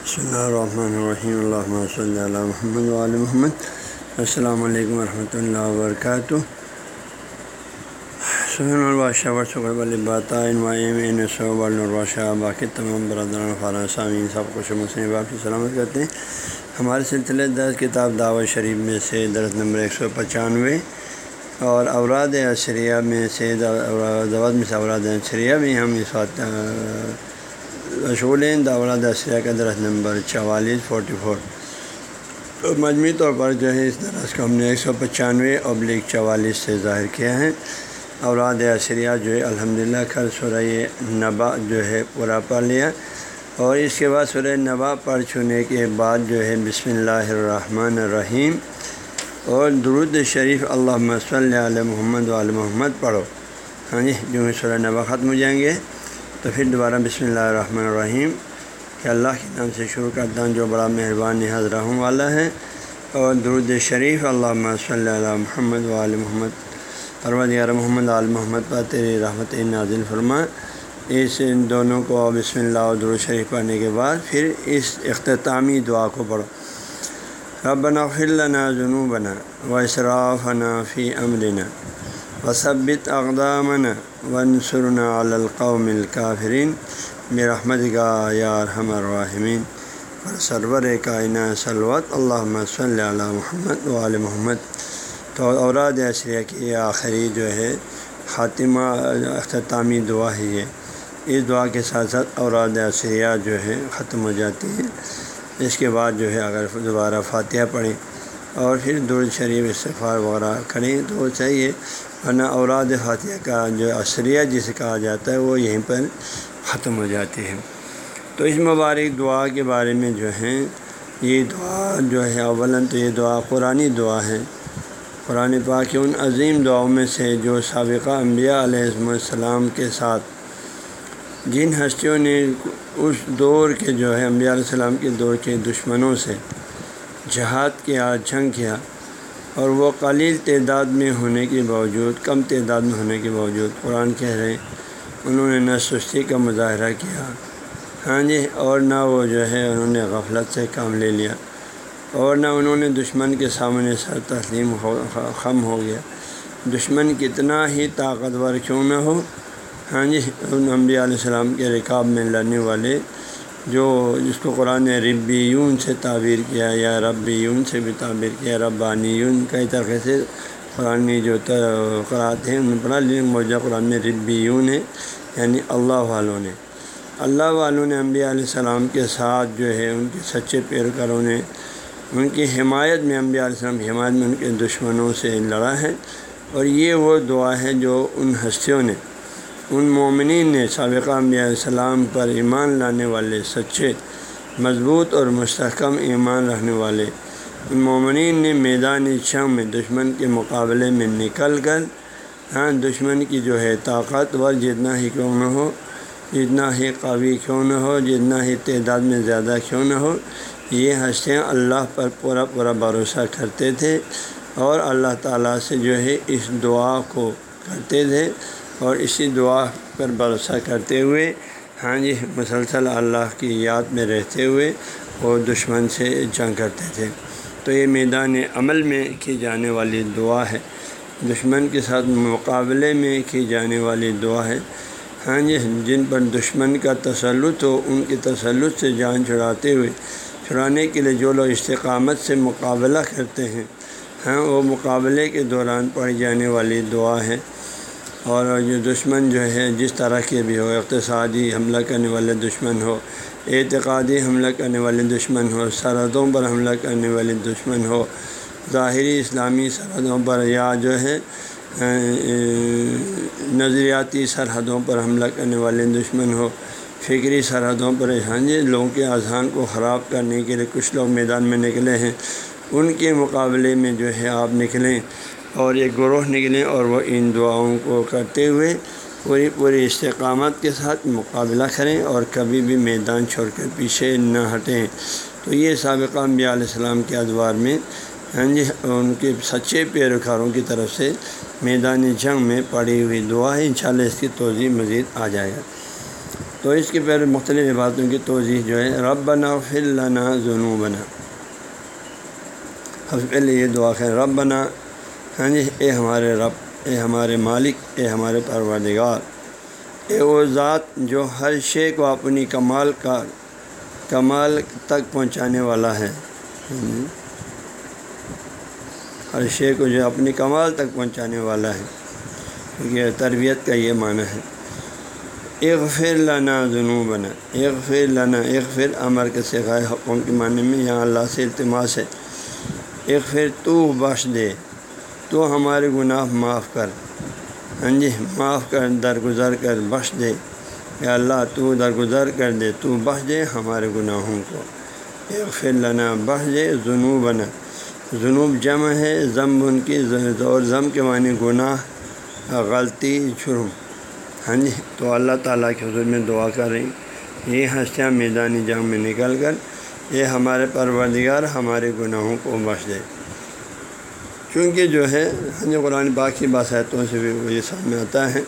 بسم اللہ الرحمن الرحیم اللہ صلی اللہ محمد علیہ محمد السلام علیکم ورحمۃ اللہ وبرکاتہ سہن البادشاہ ورثہ باتائن صوب البادشاہ باقی تمام برادران خارہ سامعین سب کچھ مسلم باپ کی سلامت کرتے ہیں ہمارے سلسلے درس کتاب دعوت شریف میں سے درس نمبر ایک سو پچانوے اور اوراد اشریہ میں سے دعوت میں سے اوراد اشریہ میں ہم اس وقت مشغول ہیں کا درس نمبر چوالیس فورٹی فور تو مجموعی طور پر جو ہے اس درس کو ہم نے ایک سو پچانوے ابلیغ چوالیس سے ظاہر کیا ہے۔ اوراد اشریہ جو ہے الحمد للہ کل سورہ نبا جو ہے، پورا پڑھ لیا۔ اور اس کے بعد سورہ نبا پڑھ چھونے کے بعد جو ہے، بسم اللہ الرحمن الرحیم۔ اور درود شریف اللہ صلی علیہ محمد وعلی محمد پڑھو۔ ہاں جی جو سورہ نبا ختم ہو جائیں گے۔ تو پھر دوبارہ بسم اللہ الرحمن الرحیم۔ کہ اللہ کے نام سے شروع کرتا ہوں، جو بڑا مہربان حضرہ والا ہے۔ اور درود شریف اللہ صلی اللہ محمد وعلی محمد۔ پرود یار محمد عال محمد پر تیری رحمت نازل فرما۔ اس ان دونوں کو بسم اللہ اور درود شریف پڑھنے کے بعد پھر اس اختتامی دعا کو پڑھو۔ ربنا لنا ذنوبنا واسرافنا فی امرنا۔ وثبت اقدامنا ونصرنا علی القوم الکافرین برحمت کا یار ہم الرحمین اور سرور کائنہ سلوت اللہ صلی اللہ محمد وعلی محمد. تو اوراد عشریہ کی آخری جو ہے، خاتمہ، اختتامی دعا ہے یہ. اس دعا کے ساتھ ساتھ اوراد عشریہ جو ہے، ختم ہو جاتی ہے. اس کے بعد جو ہے، اگر دوبارہ فاتحہ پڑھیں اور پھر درد شریف استفار وغیرہ کریں تو وہ چاہیے ورنہ اوراد فاتحہ کا جو عصریہ جسے کہا جاتا ہے، وہ یہیں پر ختم ہو جاتی ہے۔ تو اس مبارک دعا کے بارے میں جو ہے یہ دعا جو ہے اول تو یہ دعا قرآن دعا ہے۔ قرآن پاک ان عظیم دعاؤں میں سے جو سابقہ انبیاء علیہ السلام کے ساتھ، جن ہستیوں نے اس دور کے جو ہے انبیاء علیہ السلام کے دور کے دشمنوں سے جہاد کیا، جنگ کیا اور وہ قلیل تعداد میں ہونے کے باوجود، کم تعداد میں ہونے کے باوجود قرآن کہہ رہے ہیں، انہوں نے نہ سستی کا مظاہرہ کیا۔ ہاں جی اور نہ وہ جو ہے انہوں نے غفلت سے کام لے لیا۔ اور نہ انہوں نے دشمن کے سامنے سر تسلیم ہو، خم ہو گیا۔ دشمن کتنا ہی طاقتور کیوں نہ ہو۔ ہاں جی ان انبیاء علیہ السلام کے رکاب میں لڑنے والے جو جس کو قرآن نے ربی یون سے تعبیر کیا، یا ربی یون سے بھی تعبیر کیا، ربانیون کئی طرح سے قرآن نے جو قرآت ہیں، ان پڑھا لیکن موجودہ قرآن میں ربی یون ہے یعنی اللہ والوں نے۔ اللہ والوں نے انبیاء علیہ السلام کے ساتھ جو ہے، ان کے سچے پیروکاروں نے، ان کی حمایت میں انبیاء علیہ السلام کی حمایت میں ان کے دشمنوں سے لڑا ہے۔ اور یہ وہ دعا ہے جو ان ہستیوں نے ان مومنین نے سابقہ انبیاء السلام پر ایمان لانے والے سچے، مضبوط اور مستحکم ایمان رکھنے والے۔ ان مومنین نے میدان شم میں دشمن کے مقابلے میں نکل کر ہاں دشمن کی جو ہے طاقتور جتنا ہی کیوں نہ ہو، جتنا ہی قوی کیوں نہ ہو، جتنا ہی تعداد میں زیادہ کیوں نہ ہو، یہ ہستیاں اللہ پر پورا پورا بھروسہ کرتے تھے اور اللہ تعالیٰ سے جو ہے اس دعا کو کرتے تھے۔ اور اسی دعا پر بھروسہ کرتے ہوئے ہاں جی مسلسل اللہ کی یاد میں رہتے ہوئے وہ دشمن سے جنگ کرتے تھے۔ تو یہ میدان عمل میں کی جانے والی دعا ہے۔ دشمن کے ساتھ مقابلے میں کی جانے والی دعا ہے۔ ہاں جی جن پر دشمن کا تسلط ہو، ان کی تسلط سے جان چھڑاتے ہوئے، چھڑانے کے لیے جو لوگ استقامت سے مقابلہ کرتے ہیں ہاں وہ مقابلے کے دوران پڑھی جانے والی دعا ہے۔ اور جو دشمن جو ہے، جس طرح کے بھی ہو، اقتصادی حملہ کرنے والے دشمن ہو، اعتقادی حملہ کرنے والے دشمن ہو، سرحدوں پر حملہ کرنے والے دشمن ہو، ظاہری اسلامی سرحدوں پر یا جو ہے نظریاتی سرحدوں پر حملہ کرنے والے دشمن ہو، فکری سرحدوں پر ہاں جی لوگوں کے اذہان کو خراب کرنے کے لیے، کچھ لوگ میدان میں نکلے ہیں، ان کے مقابلے میں جو ہے آپ نکلیں۔ اور ایک گروہ نکلیں اور وہ ان دعاؤں کو کرتے ہوئے پوری پوری استقامت کے ساتھ مقابلہ کریں اور کبھی بھی میدان چھوڑ کر پیچھے نہ ہٹیں۔ تو یہ سابقہ انبیاء علیہ السلام کے ادوار میں ہاں جی ان کے سچے پیروکاروں کی طرف سے میدان جنگ میں پڑی ہوئی دعا ہے۔ انشاءاللہ اس کی توضیع مزید آ جائے گا۔ تو اس کے پہلے مختلف باتوں کی توضیح جو ہے رب بنا فلنا ظنو بنا سب سے پہلے یہ دعا ہے رب بنا ہاں جی اے ہمارے رب، اے ہمارے مالک، اے ہمارے پروردگار، اے وہ ذات جو ہر شے کو اپنی کمال کا، کمال تک پہنچانے والا ہے۔ ہاں جی۔ ہر شے کو جو اپنی کمال تک پہنچانے والا ہے۔ کیونکہ تربیت کا یہ معنی ہے۔ اغفر لنا ذنوبنا، اغفر لنا، اغفر امر کے سکھائے حقوم کے معنی میں یہاں اللہ سے التماس ہے۔ اغفر تو بخش دے۔ تو ہمارے گناہ معاف کر۔ ہاں جی معاف کر، درگزر کر، بخش دے۔ یا اللہ، تو درگزر کر دے، تو بخش دے ہمارے گناہوں کو۔ اغفر لنا، بخش دے جنوبنا جنوب جمع ہے ضم ان کی اور ضم کے معنی گناہ، غلطی، جرم۔ ہاں جی تو اللہ تعالیٰ کے حضور میں دعا کر رہی یہ ہنسیاں میدانی جنگ میں نکل کر، یہ ہمارے پروردگار ہمارے گناہوں کو بخش دے۔ کیونکہ جو ہے ہاں جی قرآن باقی باسعتوں سے بھی وہ یہ سامنے آتا ہے۔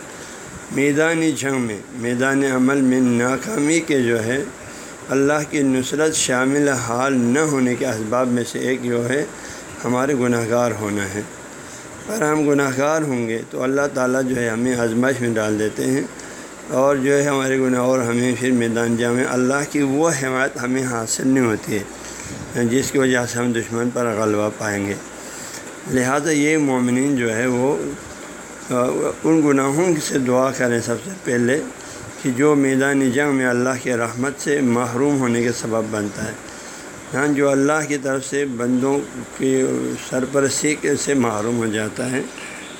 میدانی جنگ میں، میدان عمل میں ناکامی کے جو ہے، اللہ کی نصرت شامل حال نہ ہونے کے اسباب میں سے ایک جو ہے، ہمارے گناہ گار ہونا ہے۔ اگر ہم گناہ گار ہوں گے تو اللہ تعالیٰ جو ہے، ہمیں آزمائش میں ڈال دیتے ہیں۔ اور جو ہے، ہمارے گناہ اور ہمیں پھر میدان جامع اللہ کی وہ حمایت ہمیں حاصل نہیں ہوتی ہے، جس کی وجہ سے ہم دشمن پر غلبہ پائیں گے۔ لہٰذا یہ مومنین جو ہے وہ ان گناہوں سے دعا کریں سب سے پہلے کہ جو میدان جنگ میں اللہ کے رحمت سے محروم ہونے کے سبب بنتا ہے۔ ہاں جو اللہ کی طرف سے بندوں کی سرپرستی سے محروم ہو جاتا ہے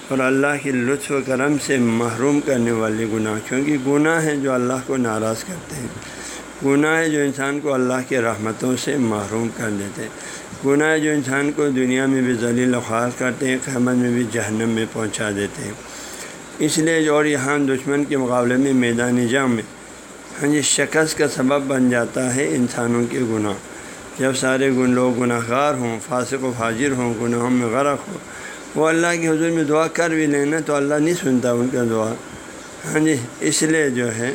اور اللہ کی لطف و کرم سے محروم کرنے والے گناہ، کیونکہ گناہ ہیں جو اللہ کو ناراض کرتے ہیں۔ گناہ ہے جو انسان کو اللہ کے رحمتوں سے محروم کر دیتے ہیں۔ گناہ جو انسان کو دنیا میں بھی ذلیل و خوار کرتے ہیں قیمت میں بھی جہنم میں پہنچا دیتے ہیں۔ اس لیے جو اور یہاں دشمن کے مقابلے میں میدانی جنگ میں ہاں جی شکست کا سبب بن جاتا ہے انسانوں کے گناہ۔ جب سارے گن، لوگ گناہ گار ہوں، فاسق و فاجر ہوں، گناہوں میں غرق ہو وہ اللہ کے حضور میں دعا کر بھی لینا تو اللہ نہیں سنتا ان کا دعا۔ ہاں جی اس لیے جو ہے،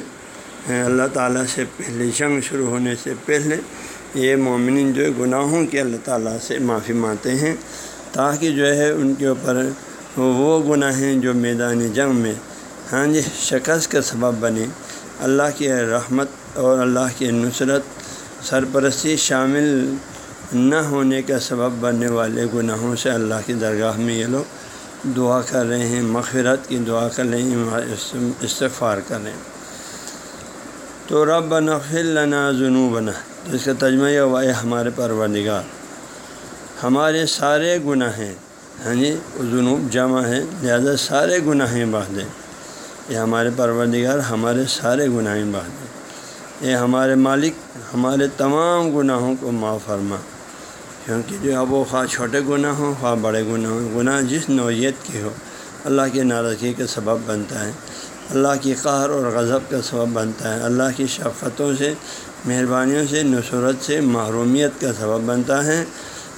اللہ تعالیٰ سے پہلے، جنگ شروع ہونے سے پہلے یہ مومن جو گناہوں کے اللہ تعالیٰ سے معافی مانتے ہیں، تاکہ جو ہے ان کے اوپر وہ گناہیں جو میدان جنگ میں ہاں جی شکست کا سبب بنے۔ اللہ کی رحمت اور اللہ کی نصرت سرپرستی شامل نہ ہونے کا سبب بننے والے گناہوں سے اللہ کی درگاہ میں یہ لوگ دعا کر رہے ہیں، مغفرت کی دعا کر رہے ہیں، استغفار کر رہے ہیں۔ تو رب نفل لنا جنو بنا اس کا تجمہ یہ ہوا ہے ہمارے پروردگار، ہمارے سارے گناہ ہیں۔ ہاں جی جنوب جمع ہے لہٰذا سارے گناہیں بہ یہ ہمارے پروردگار، ہمارے سارے گناہیں بہ یہ ہمارے مالک، ہمارے تمام گناہوں کو معاف فرما۔ کیونکہ جو اب وہ خواہ چھوٹے گناہ ہوں، خواہ بڑے گناہ ہوں، گناہ جس نوعیت کی ہو اللہ کی ناراضگی کا سبب بنتا ہے۔ اللہ کی قہر اور غضب کا سبب بنتا ہے۔ اللہ کی شفقتوں سے مہربانیوں سے نصرت سے محرومیت کا سبب بنتا ہے۔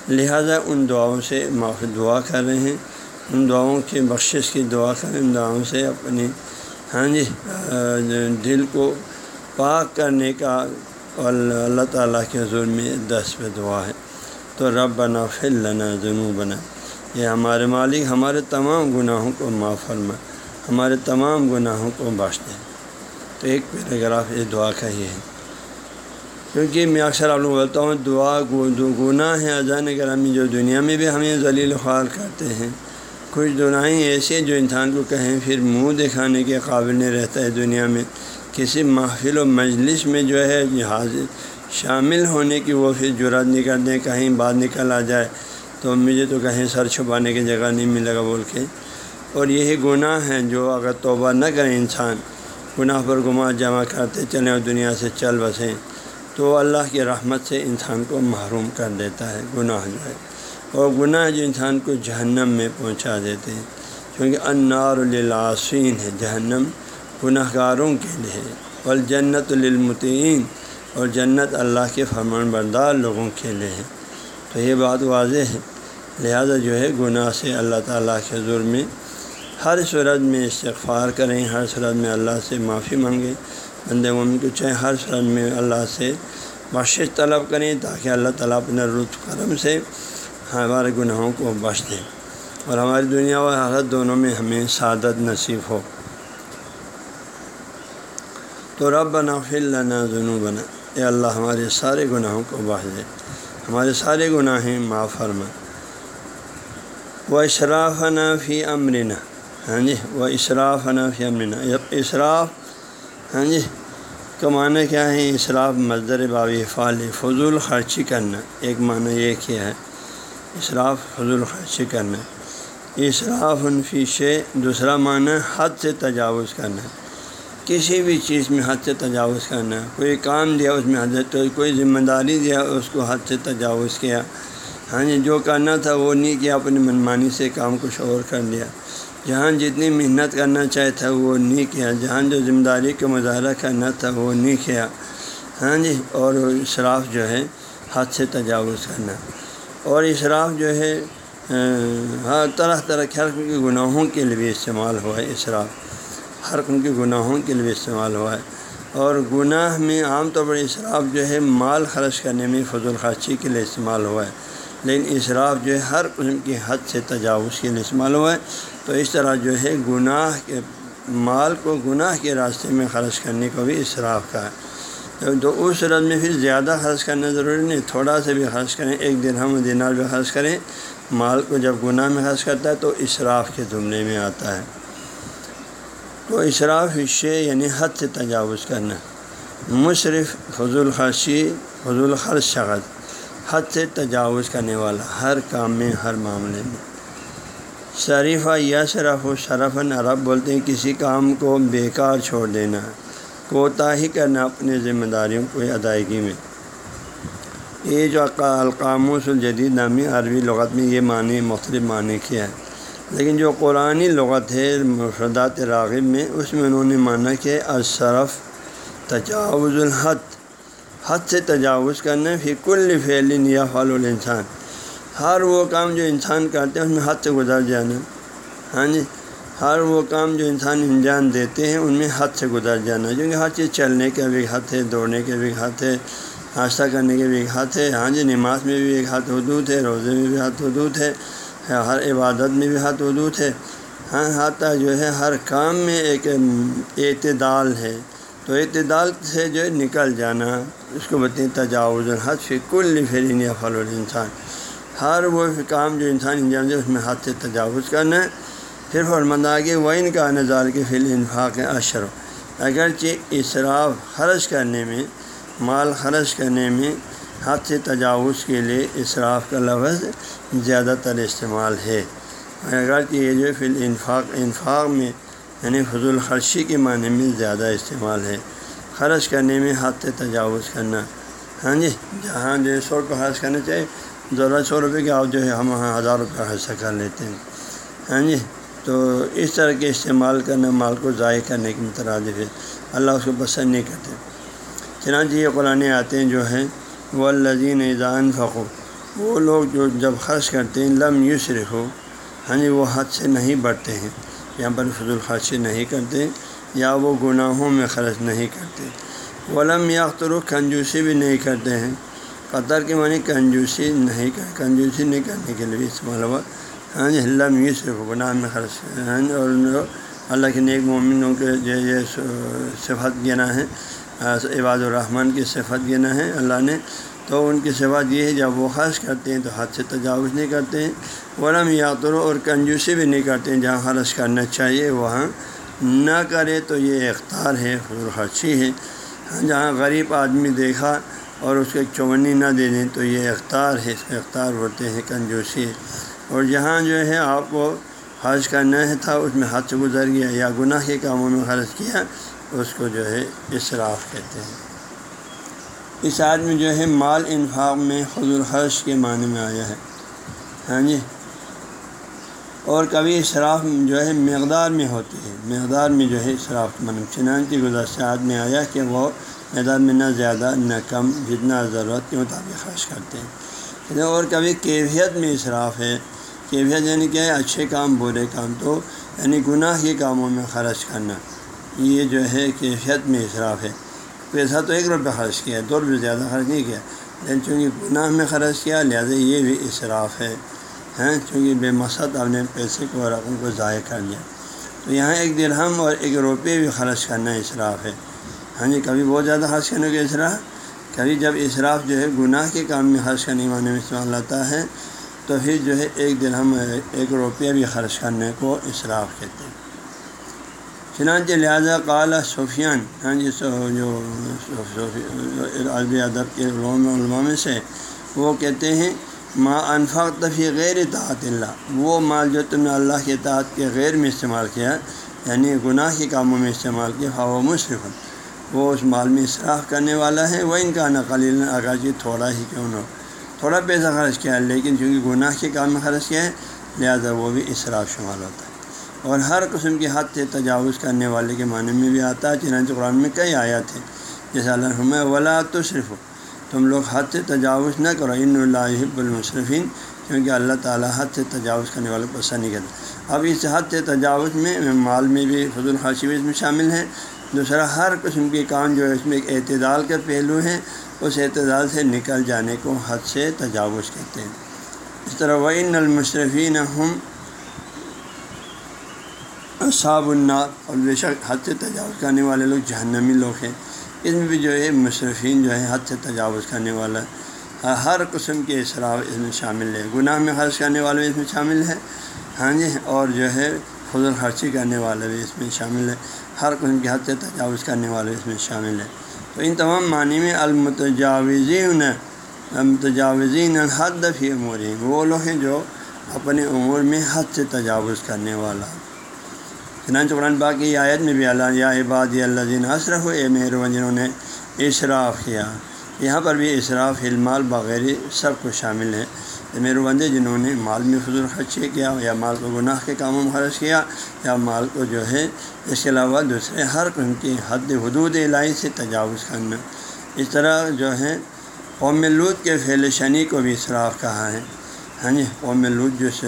لہذا ان دعاؤں سے معاف دعا کر رہے ہیں۔ ان دعاؤں کی بخشش کی دعا کریں۔ ان دعاؤں سے اپنی ہاں جی دل کو پاک کرنے کا اللہ تعالیٰ کے حضور میں دس پہ دعا ہے۔ تو رب بنا فل لنا جنو بنا یہ ہمارے مالک، ہمارے تمام گناہوں کو معاف فرما۔ ہمارے تمام گناہوں کو بخش دیں تو ایک پیراگراف یہ دعا کا ہی ہے۔ کیونکہ میں اکثر آپ لوگ بولتا ہوں، دعا گناہ ہے اذان کرامی جو دنیا میں بھی ہمیں ذلیل خوار کرتے ہیں۔ کچھ دنائیں ایسے جو انسان کو کہیں پھر منہ دکھانے کے قابل نہیں رہتا ہے دنیا میں۔ کسی محفل و مجلس میں جو ہے حاضر، شامل ہونے کی وہ پھر جرات نہیں کر دیں کہیں بعد نکل آ جائے تو مجھے تو کہیں سر چھپانے کی جگہ نہیں ملے گا بول کے۔ اور یہی گناہ ہیں جو اگر توبہ نہ کریں انسان، گناہ پر گما جمع کرتے چلیں اور دنیا سے چل بسیں۔ تو اللہ کی رحمت سے انسان کو محروم کر دیتا ہے، گناہ جو ہے۔ اور گناہ جو انسان کو جہنم میں پہنچا دیتے ہیں۔ کیونکہ انار العاصین ہے، جہنم گناہ گاروں کے لیے اور جنت للمتعین اور جنت اللہ کے فرمان بردار لوگوں کے لیے ہے۔ تو یہ بات واضح ہے۔ لہذا جو ہے، گناہ سے اللہ تعالیٰ کے حضور میں ہر صورت میں استغفار کریں، ہر صورت میں اللہ سے معافی مانگیں۔ بندے مومن کو چاہے ہر صورت میں اللہ سے بخشش طلب کریں تاکہ اللہ تعالیٰ اپنے لطف کرم سے ہمارے گناہوں کو بخش دیں اور ہماری دنیا و حالت دونوں میں ہمیں سعادت نصیب ہو۔ تو رب بنا فلنا ظنو بنا اے اللہ ہمارے سارے گناہوں کو بخش دے، ہمارے سارے گناہیں معاف فرما۔ و اشراف فی امرنا ہاں جی وہ اشراف فی امرنا اشراف ہاں جی کا معنی کیا ہے اشراف مزدر بابی فال فضول خرچی کرنا۔ ایک معنی یہ کیا ہے اشراف فضول خرچی کرنا۔ اشراف فیشے دوسرا معنی حد سے تجاوز کرنا۔ کسی بھی چیز میں حد سے تجاوز کرنا۔ کوئی کام دیا، اس میں حد تو کوئی ذمہ داری دیا، اس کو حد سے تجاوز کیا۔ ہاں جی جو کرنا تھا وہ نہیں کیا، اپنی منمانی سے کام کچھ اور کر لیا۔ جہاں جتنی محنت کرنا چاہے تھا وہ نہیں کیا، جہاں جو ذمہ داری کا مظاہرہ کرنا تھا وہ نہیں کیا۔ ہاں جی اور اشراف جو ہے حد سے تجاوز کرنا۔ اور اشراف جو ہے ہر طرح طرح کے ہر کے گناہوں کے لیے بھی استعمال ہوا ہے اشراف۔ ہر قسم کے گناہوں کے لیے بھی استعمال ہوا ہے۔ اور گناہ میں عام طور پر اشراف جو ہے، مال خرچ کرنے میں فضول خرچی کے لیے استعمال ہوا ہے۔ لیکن اشراف جو ہے ہر قسم کی حد سے تجاوز کے لیے استعمال ہوا ہے۔ تو اس طرح جو ہے گناہ کے مال کو گناہ کے راستے میں خرچ کرنے کو بھی اشراف کا ہے۔ تو اس صورت میں پھر زیادہ خرچ کرنا ضروری نہیں، تھوڑا سا بھی خرچ کریں، ایک دن ہم دینار بھی خرچ کریں۔ مال کو جب گناہ میں خرچ کرتا ہے تو اشراف کے زمرے میں آتا ہے۔ تو اشراف حصے یعنی حد سے تجاوز کرنا۔ مصرف، فضول خرچی، فضول خرچ شخص حد سے تجاوز کرنے والا ہر کام میں، ہر معاملے میں۔ شریفہ یا شرف و شرفن عرب بولتے ہیں، کسی کام کو بیکار چھوڑ دینا کوتاہی کرنا اپنے ذمہ داریوں کو ادائیگی میں۔ یہ جو القاموس الجدید نامی عربی لغت میں یہ معنی مختلف معنی کیا ہے لیکن جو قرآن لغت ہے مفردات راغب میں، اس میں انہوں نے مانا کہ اشرف تجاوز الحد۔ حد سے تجاوز کرنا پھر کل فعلن یا فعل الانسان ہر وہ کام جو انسان کرتے ہیں، اس میں حد سے گزر جانا۔ ہاں جی؟ ہر وہ کام جو انسان انجام دیتے ہیں، ان میں حد سے گزر جانا۔ کیونکہ ہر چیز چلنے کا بھی حد ہے، دوڑنے کے بھی حد ہے، ناشتہ کرنے کے بھی ایک ہاتھ ہے۔ ہاں جی؟ نماز میں بھی ایک ہاتھ حدود ہے، روزے میں بھی ہاتھ حدود ہے، ہر عبادت میں بھی ہاتھ حدود ہے۔ ہاں ہاتھ جو ہے، ہر کام میں ایک اعتدال ہے۔ تو اعتدال سے جو ہے نکل جانا، اس کو بتائیں تجاوز حد فی کل فرین یا فل انسان ہر وہ کام جو انسان انجام دے، اس میں حد سے تجاوز کرنا ہے۔ پھر فرمند آگے وہ ان کا نظال کے فل انفاق اشر اگرچہ اصراف خرچ کرنے میں، مال خرچ کرنے میں حد سے تجاوز کے لیے اصراف کا لفظ زیادہ تر استعمال ہے۔ اگرچہ یہ جو فی الانفاق انفاق میں یعنی فضول خرچی کے معنی میں زیادہ استعمال ہے۔ خرچ کرنے میں ہاتھ سے تجاوز کرنا۔ ہاں جی جہاں جو ہے سو روپے خرچ کرنا چاہیے، ضرورت سو روپے کے آپ جو ہے ہم وہاں ہزار روپے خرچہ کر لیتے ہیں۔ ہاں جی تو اس طرح کے استعمال کرنا مال کو ضائع کرنے کے مترادف ہے۔ اللہ اس کو پسند نہیں کرتے۔ چنانچہ یہ قرآن آتے ہیں جو ہیں وہ لذین ایزان فقو وہ لوگ جو جب خرچ کرتے ہیں، لم یوسرف ہو ہاں جی وہ حد سے نہیں بڑھتے ہیں۔ یہاں پر فضول خرچی نہیں کرتے یا وہ گناہوں میں خرچ نہیں کرتے۔ ولم یاختر کنجوسی بھی نہیں کرتے ہیں۔ قطر کے معنی کنجوسی نہیں کر، کنجوسی نہیں کرنے کے لیے بھی استعمال مطلب ہوا ہاں جی لم یہ صرف گناہ میں خرچ ہاں جی، اور اللہ کے نیک مومنوں کے جو یہ صفت گنا ہے عباد الرحمٰن کی صفت گنا ہے، اللہ نے تو ان کی صفات یہ ہے، جب وہ خرچ کرتے ہیں تو حد سے تجاوز نہیں کرتے ہیں ورم یاترو اور کنجوسی بھی نہیں کرتے ہیں، جہاں خرچ کرنا چاہیے وہاں نہ کرے تو یہ اختار ہے فضول خرچی ہے۔ ہاں، جہاں غریب آدمی دیکھا اور اس کو چونی نہ دے دیں تو یہ اختار ہے اس اختار ہوتے ہیں کنجوسی۔ اور جہاں جو ہے آپ کو خرچ کرنا ہے، تھا اس میں حد سے گزر گیا یا گناہ کے کاموں میں خرچ کیا، اس کو جو ہے اصراف کہتے ہیں۔ اس آدمی جو ہے مال انفاق میں خضر خرچ کے معنی میں آیا ہے۔ ہاں جی۔ اور کبھی اصراف جو ہے مقدار میں ہوتی ہے مقدار میں جو ہے اصراف من مطلب چنانچہ گزشتہ میں آیا کہ وہ مقدار میں نہ زیادہ نہ کم جتنا ضرورت کے مطابق خرچ کرتے ہیں۔ اور کبھی کیفیت میں اصراف ہے۔ کیفیت یعنی کہ اچھے کام، برے کام تو یعنی گناہ کے کاموں میں خرچ کرنا۔ یہ جو ہے کیفیت میں اصراف ہے۔ پیسہ تو ایک روپے خرچ کیا دو روپئے زیادہ خرچ نہیں کیا۔ لیکن چونکہ گناہ میں خرچ کیا، لہٰذا یہ بھی اصراف ہے ہیں چونکہ بے مقصد آپ نے پیسے کو رقم کو ضائع کر لیا تو یہاں ایک درہم اور ایک روپے بھی خرچ کرنا اصراف ہے۔ ہاں جی کبھی بہت زیادہ خرچ کرنے کا اصراف، کبھی جب اصراف جو ہے گناہ کے کام میں خرچ کرنے معنی میں استعمال آتا ہے، تو پھر جو ہے ایک درہم ایک روپیہ بھی خرچ کرنے کو اصراف کہتے ہیں۔ چنانچہ لہٰذا قال سفیان ہاں جی جو عربی ادب کے علماء میں سے، وہ کہتے ہیں، ما انفاق تفی غیر اطاعت اللہ. وہ مال جو تم نے اللہ کے اطاعت کے غیر میں استعمال کیا یعنی گناہ کے کاموں میں استعمال کیا ہوا مصرف وہ اس مال میں اصراف کرنے والا ہے وہ ان کا نقل اگرچہ تھوڑا ہی کیوں نہ تھوڑا پیسہ خرچ کیا ہے لیکن چونکہ گناہ کے کام میں خرچ کیا ہے، لہٰذا وہ بھی اصراف شمال ہوتا ہے۔ اور ہر قسم کی حد سے تجاوز کرنے والے کے معنی میں بھی آتا ہے، چنانچہ قرآن میں کئی آیات ہیں۔ جیسے اللہ ولا تو صرف تم لوگ حد سے تجاوز نہ کرو، ان اللہ المصرفین کیونکہ اللہ تعالیٰ حد سے تجاوز کرنے والوں کو پسند نہیں کرتا۔ اب اس حد سے تجاوز میں مال میں بھی فضول خاصی بھی اس میں شامل ہے۔ دوسرا، ہر قسم کے کام جو ہے اس میں ایک اعتدال کا پہلو ہے اس اعتدال سے نکل جانے کو حد سے تجاوز کہتے ہیں۔ اس طرح وہ ان المصرفین ہم صاب النار اور بے شک حد سے تجاوز کرنے والے لوگ جہنمی لوگ ہیں۔ اس میں بھی جو ہے مصرفین جو ہے حد سے تجاوز کرنے والا، ہر قسم کے اصراف اس میں شامل ہے گناہ میں خرچ کرنے والے بھی اس میں شامل ہے ہاں جی اور جو ہے فضل خرچی کرنے والے بھی اس میں شامل ہے ہر قسم کی حد سے تجاوز کرنے والے اس میں شامل ہے تو ان تمام معنی میں المتجاوزین متجاوزین حد فی امور وہ لوگ ہیں جو اپنے عمر میں حد سے تجاوز کرنے والا۔ چنانچہ قرآن باقی آیت میں بھی اللہ یا عباد اللہ دین اصرف اے مہربان جنہوں نے اشراف کیا۔ یہاں پر بھی اشراف علمال وغیرہ سب کو شامل ہے۔ میرے بندے، جنہوں نے مال میں فضول خرچ کیا یا مال کو گناہ کے کاموں میں خرچ کیا یا مال کو جو ہے، اس کے علاوہ دوسرے ہر قسم کی حد حدود الہی سے تجاوز کرنا۔ اس طرح جو ہے، قوم لوت کے فیل شنی کو بھی اصراف کہا ہے۔ ہاں جی قوم لوت جو سے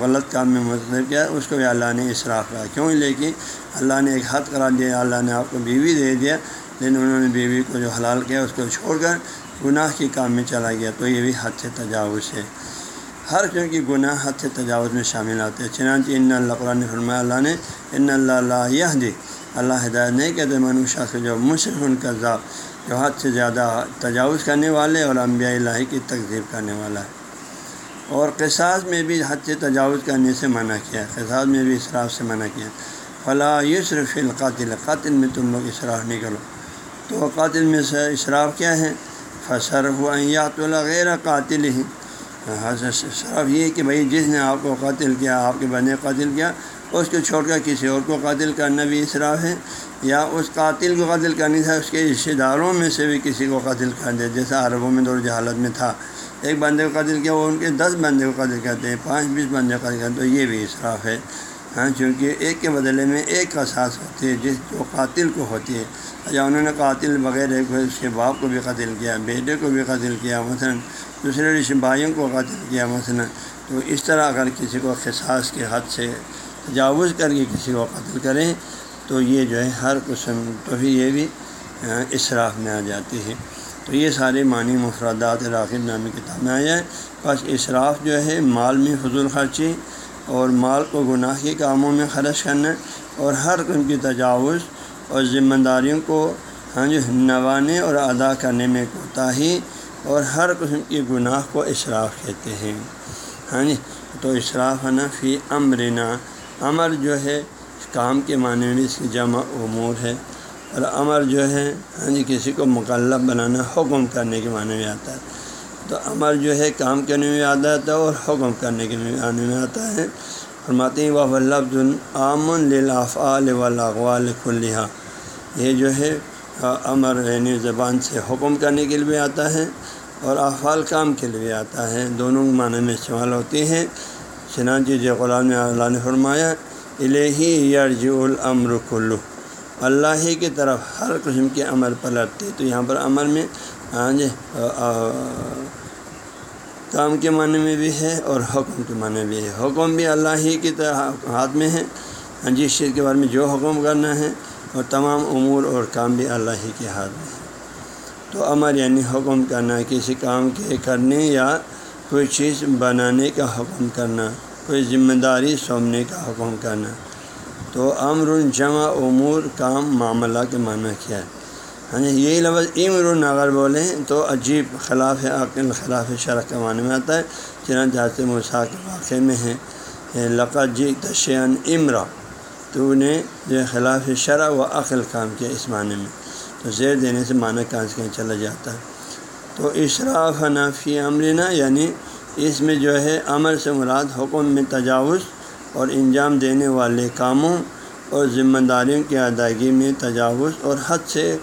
غلط کام میں مطلب کیا، اس کو بھی اللہ نے اصراف کہا کیوں؟ لیکن اللہ نے ایک حد کرا دیا، اللہ نے آپ کو بیوی دے دیا، لیکن انہوں نے بیوی کو جو حلال کیا، اس کو چھوڑ کر گناہ کے کام میں چلا گیا۔ تو یہ بھی حد سے تجاوز ہے۔ ہر کیونکہ گناہ حد سے تجاوز میں شامل آتے ہیں۔ چنانچہ ان اللہ، قرآن فرمایا، اللہ نے ان اللہ اللہ یہ دی اللہ ہدایت نہیں کہتے منوشا سے جو مصرف ان کا ذات، جو حد سے زیادہ تجاوز کرنے والے اور انبیاء الہی کی تقزیب کرنے والا ہے۔ اور قصاص میں بھی حد سے تجاوز کرنے سے منع کیا، قصاص میں بھی اصراف سے منع کیا۔ فلاں یسرف القاتل، قاتل میں تم لوگ اصراف نہیں کرو تو قاتل میں سے اشراف کیا ہے؟ فصر ہوا یا تو غیر قاتل ہی صرف یہ کہ بھائی جس نے آپ کو قاتل کیا، آپ کے بنے قاتل کیا، اس کو چھوڑ کر کسی اور کو قاتل کرنا بھی اصراف ہے، یا اس قاتل کو قاتل کرنی تھا، اس کے رشتے داروں میں سے بھی کسی کو قاتل کر دے جیسا عربوں میں دور جہالت میں تھا۔ ایک بندے کو قتل کیا، وہ ان کے دس بندے کو قتل کرتے ہیں، پانچ، بیس بندے کو قتل کرتے ہیں، تو یہ بھی اصراف ہے۔ ہاں چونکہ ایک کے بدلے میں ایک کا ساتھ ہوتی ہے جس جو قاتل کو ہوتی ہے یا اچھا، انہوں نے قاتل وغیرہ اس کے باپ کو بھی قتل کیا، بیٹے کو بھی قتل کیا، مثلاً دوسرے رشتے بھائیوں کو قتل کیا، مثلاً۔ تو اس طرح اگر کسی کو خصاص کے حد سے تجاوز کر کے کسی کو قتل کریں، تو یہ جو ہے ہر قسم، تو بھی یہ بھی ہاں، اصراف میں آ جاتی ہے تو یہ سارے معنی مفرادات راغب نامی کتاب میں آیا ہے بس اصراف جو ہے، مال میں فضول خرچی اور مال کو گناہ کے کاموں میں خرچ کرنا اور ہر قسم کی تجاوز اور ذمہ داریوں کو ہاں جی نوانے اور ادا کرنے میں کوتاہی اور ہر قسم کی گناہ کو اشراف کہتے ہیں۔ ہاں جی تو اشراف ہے نا فی امرنا۔ امر جو ہے، کام کے معنی میں اس کی جمع امور ہے۔ اور امر جو ہے ہاں جی کسی کو مکلب بنانا حکم کرنے کے معنی میں آتا ہے۔ تو امر جو ہے، کام کرنے میں آتا ہے اور حکم کرنے کے معنی میں آتا ہے۔ فرماتے ہیں وہ لفظ العامن لافعال والاغوال کھلیہ یہ جو ہے، امر یعنی زبان سے حکم کرنے کے لیے بھی آتا ہے اور افعال کام کے لیے بھی آتا ہے۔ دونوں معنی میں استعمال ہوتی ہیں۔ چنانچہ جو قرآن میں اللہ نے فرمایا الہی یرج العمر کلو اللہ ہی کی طرف ہر قسم کے عمل پلٹتے تو یہاں پر عمل میں ہاں جی کام کے معنی میں بھی ہے اور حکم کے معنی بھی ہے۔ حکم بھی اللہ ہی کی طرح ہاتھ میں ہے۔ ہاں جی، جس چیز کے بارے میں جو حکم کرنا ہے اور تمام امور اور کام بھی اللہ ہی کے ہاتھ میں ہے۔ تو امر یعنی حکم کرنا، کسی کام کے کرنے یا کوئی چیز بنانے کا حکم کرنا، کوئی ذمہ داری سونپنے کا حکم کرنا۔ تو امر جمع امور کام معاملہ کے معنی کیا ہے؟ ہاں جی یہی لفظ امر اگر بولیں تو عجیب خلاف عقل، خلاف شرح کے معنی میں آتا ہے، چنانچہ جہاز مسا کے واقعے میں ہے لقت جی تشین امرا، تو نے جو خلاف شرح و عقل کام کیا اس معنی میں، تو زیر دینے سے معنی کہاں کہیں چلا جاتا ہے۔ تو اشراف حنفی امرنا یعنی اس میں جو ہے عمل سے مراد حکم میں تجاوز اور انجام دینے والے کاموں اور ذمہ داریوں کی ادائیگی میں تجاوز اور حد سے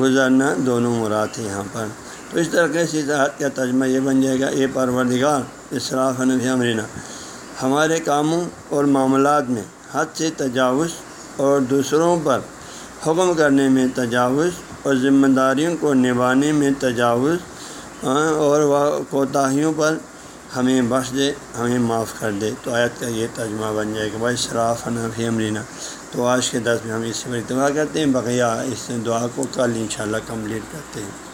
گزرنا دونوں مراد ہیں یہاں پر۔ تو اس طرح سے حد کا تجمہ یہ بن جائے گا، اے پروردگار اشراف حنفی امرینا ہمارے کاموں اور معاملات میں حد سے تجاوز اور دوسروں پر حکم کرنے میں تجاوز اور ذمہ داریوں کو نبھانے میں تجاوز اور کوتاہیوں پر ہمیں بخش دے، ہمیں معاف کر دے۔ تو آیت کا یہ ترجمہ بن جائے کہ بھائی شراف حنفی امرینا تو آج کے دس میں ہم اس سے اتباع کرتے ہیں، بقیہ اس دعا کو کل انشاءاللہ کمپلیٹ کرتے ہیں۔